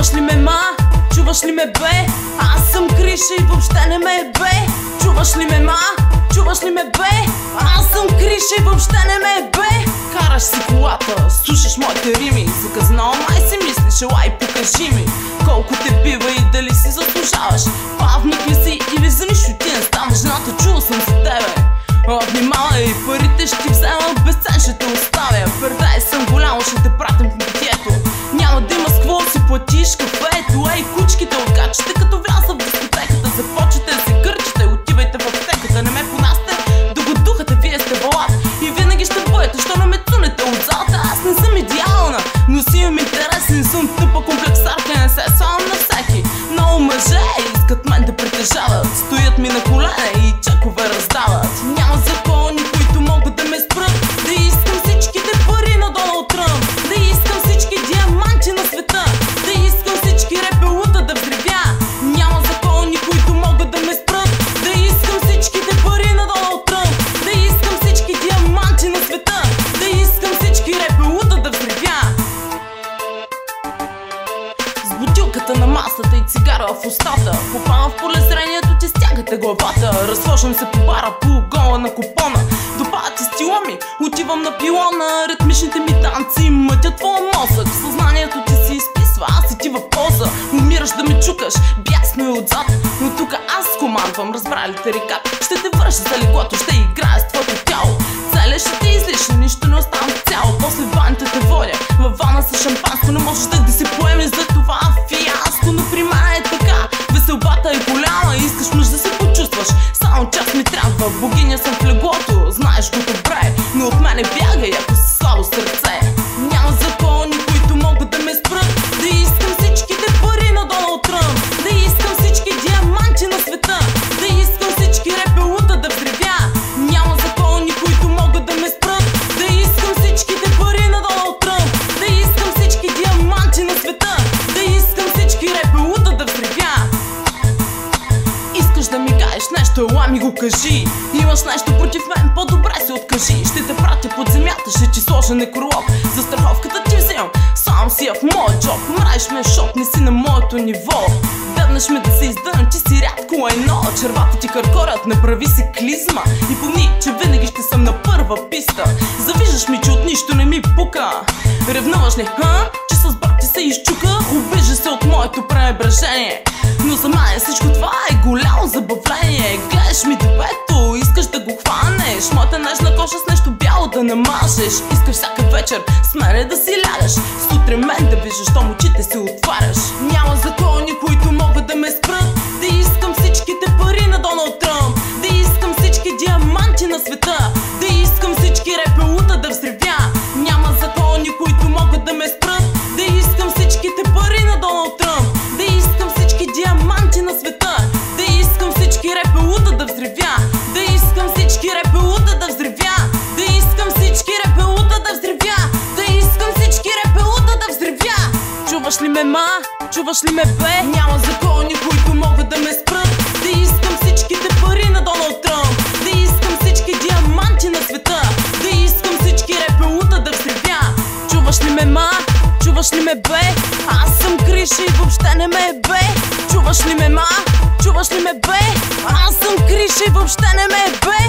Чуваш ли ме, ма? Чуваш ли ме, бе? Аз съм Криша и въобще не ме е бе Чуваш ли ме, ма? Чуваш ли ме, бе? Аз съм Криша и въобще не ме е бе Караш си колата, слушаш моите рими Заказнал май си мислиш, елай покажи ми Колко те бива и дали си заслужаваш Павник ли си или за нищо ти не ставаш Жената чула съм за тебе платиш кафето Ей, кучките откачате, като вляза в дискотеката. Започвате да се гърчите, отивайте в аптеката Не ме понасте, да го духате, вие сте балат. И винаги ще бъдете, що не ме цунете от Аз не съм идеална, но си имам интерес Не съм тъпа комплексарка, не се само бутилката на масата и цигара в устата. Попавам в полезрението, ти стягате главата. Разхождам се по бара, по гола на купона. Допадат ти стила ми, отивам на пилона. Ритмичните ми танци мътят твоя мозък. Съзнанието ти си изписва, аз и ти в поза Умираш да ме чукаш, бясно и отзад. Но тук аз командвам, разбрали те река Ще те върша за леглото, ще играя с твоето тяло Доналд Да искам всички диаманти на света. Да искам всички репелута да взривя Няма закони, които могат да ме спрат. Да искам всичките пари на Доналд Тръмп Да искам всички диаманти на света. Да искам всички репелута да взривя Искаш да ми кажеш нещо, ела ми го кажи. Имаш нещо против мен, по-добре се откажи. Ще те пратя под земята, ще ти сложа некролог За вземам, си я в моят джоб. Мраеш ме, шок, не си на моето ниво. Дебнеш ме да се издънам, ти си рядко едно. Червата ти къркорят, не прави си клизма. И помни, че винаги ще съм на първа писта. Завиждаш ми, че от нищо не ми пука. Ревнуваш ли, ха? Че с брат ти се изчука? Обижа се от моето пренебрежение. Но за мен всичко това е голямо забавление. Гледаш ми дебето, искаш да го хванеш. Моята нежна коша с нещо бяло да намажеш. Искаш всяка вечер. С мене да си лягаш. Сутрин мен да виждаш, щом очите си отваряш. Няма закони, които могат ме, ма? Чуваш ли ме, бе? Няма закони, които могат да ме спрат Да искам всичките пари на Доналд Тръмп Да искам всички диаманти на света Да искам всички репелута да взривя Чуваш ли ме, ма? Чуваш ли ме, бе? Аз съм Криша и въобще не ме е бе Чуваш ли ме, ма? Чуваш ли ме, бе? Аз съм Криша и въобще не ме е бе